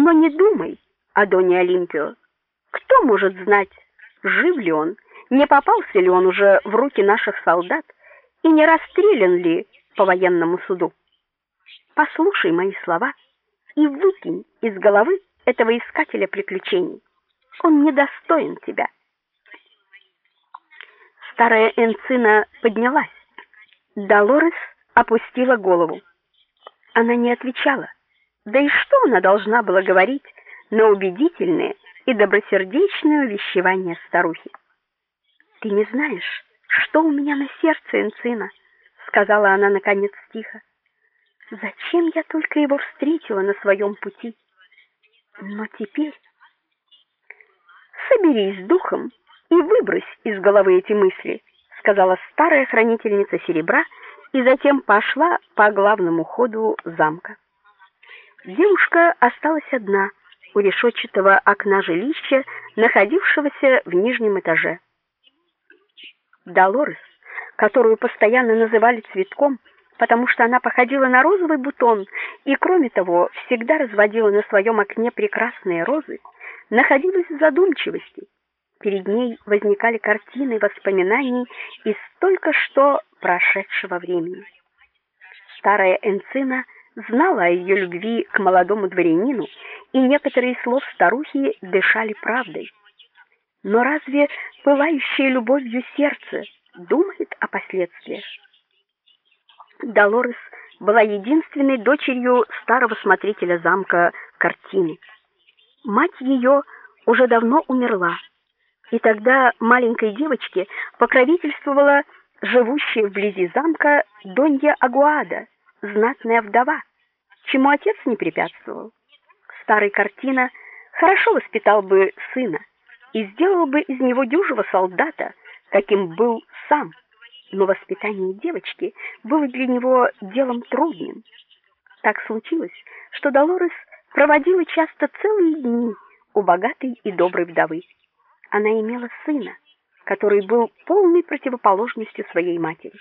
Но не думай о Доне Олимпио. Кто может знать, жив ли он, не попался ли он уже в руки наших солдат и не расстрелян ли по военному суду. Послушай мои слова и выкинь из головы этого искателя приключений. Он недостоин тебя. Старая Энцина поднялась. Долорес опустила голову. Она не отвечала. Да и что она должна была говорить на убедительные и добросердечные увещевания старухи? Ты не знаешь, что у меня на сердце, Энцина, сказала она наконец тихо. Зачем я только его встретила на своем пути? Но теперь соберись с духом и выбрось из головы эти мысли, сказала старая хранительница серебра и затем пошла по главному ходу замка. Девушка осталась одна у решетчатого окна жилища, находившегося в нижнем этаже. Долорес, которую постоянно называли цветком, потому что она походила на розовый бутон и, кроме того, всегда разводила на своем окне прекрасные розы, находилась в задумчивости. Перед ней возникали картины воспоминаний из только что прошедшего времени. Старая Энцина знала о ее любви к молодому дворянину, и некоторые слов старухи дышали правдой. Но разве пылающее любовью сердце думает о последствиях? Долорес была единственной дочерью старого смотрителя замка Картины. Мать ее уже давно умерла, и тогда маленькой девочке покровительствовала живущая вблизи замка Донья Агуада, знатная вдова, чему отец не препятствовал. Старый Картина хорошо воспитал бы сына и сделал бы из него дюжего солдата, каким был сам но воспитание девочки было для него делом трудным. Так случилось, что Долорес проводила часто целые дни у богатой и доброй вдовы. Она имела сына, который был полной противоположностью своей матери.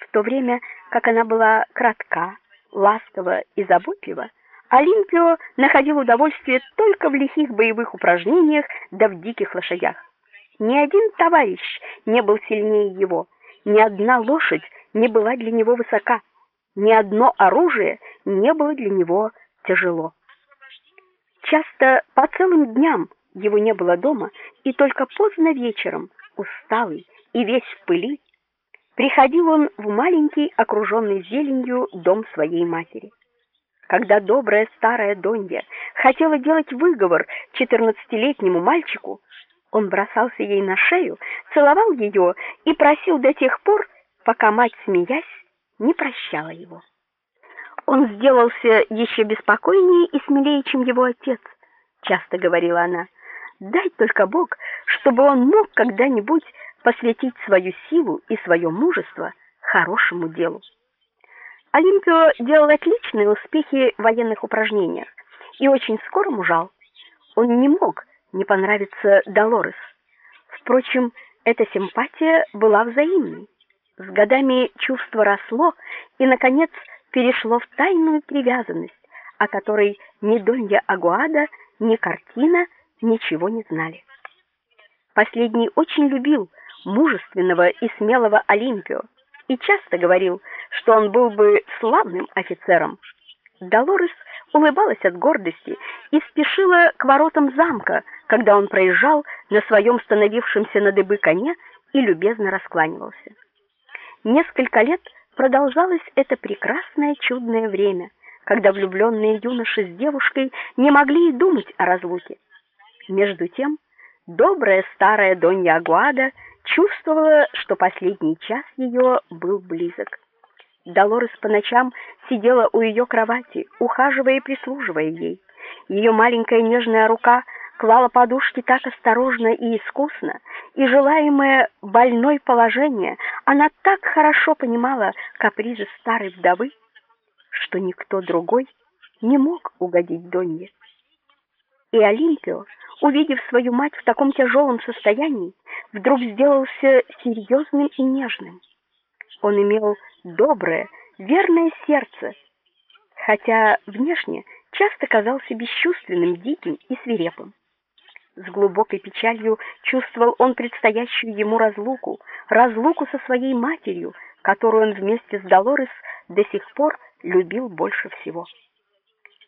В то время, как она была кратка, ласкова и заботлива, Олимпио находил удовольствие только в лихих боевых упражнениях да в диких лошадях. Ни один товарищ не был сильнее его — ни одна лошадь не была для него высока, ни одно оружие не было для него тяжело. Часто по целым дням его не было дома, и только поздно вечером, усталый и весь в пыли, приходил он в маленький, окруженный зеленью дом своей матери. Когда добрая старая Донья хотела делать выговор четырнадцатилетнему мальчику, он бросался ей на шею, целовал ее и просил до тех пор, пока мать, смеясь, не прощала его. Он сделался еще беспокойнее и смелее, чем его отец, часто говорила она. Дай только Бог, чтобы он мог когда-нибудь посвятить свою силу и свое мужество хорошему делу. Олимпио делал отличные успехи в военных упражнениях и очень скоро мужал. Он не мог не понравится Долорес. Впрочем, эта симпатия была взаимной. С годами чувство росло и наконец перешло в тайную привязанность, о которой ни Донья Агуада, ни Картина ничего не знали. Последний очень любил мужественного и смелого Олимпио и часто говорил, что он был бы славным офицером. Долорес улыбалась от гордости и спешила к воротам замка, когда он проезжал на своем становившемся на дыбы коне и любезно раскланивался. Несколько лет продолжалось это прекрасное чудное время, когда влюбленные юноши с девушкой не могли и думать о разлуке. Между тем, добрая старая Донья Агуада чувствовала, что последний час ее был близок. Долорес по ночам сидела у ее кровати, ухаживая и прислуживая ей. Ее маленькая нежная рука клала подушки так осторожно и искусно, и желаемое больной положение она так хорошо понимала капризы старой вдовы, что никто другой не мог угодить Донье. И Олимпио, увидев свою мать в таком тяжелом состоянии, вдруг сделался серьезным и нежным. Он имел доброе, верное сердце, хотя внешне часто казался бесчувственным, диким и свирепым. С глубокой печалью чувствовал он предстоящую ему разлуку, разлуку со своей матерью, которую он вместе с Долорес до сих пор любил больше всего.